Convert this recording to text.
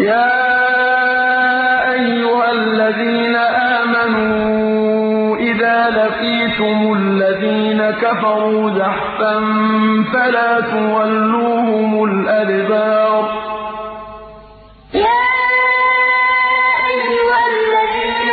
يا أيها الذين آمنوا إذا لقيتم الذين كفروا زحفا فلا تولوهم الأدبار. يا أيها الذين